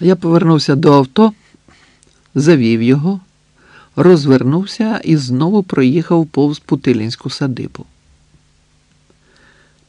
Я повернувся до авто, завів його, розвернувся і знову проїхав повз Путилінську садибу.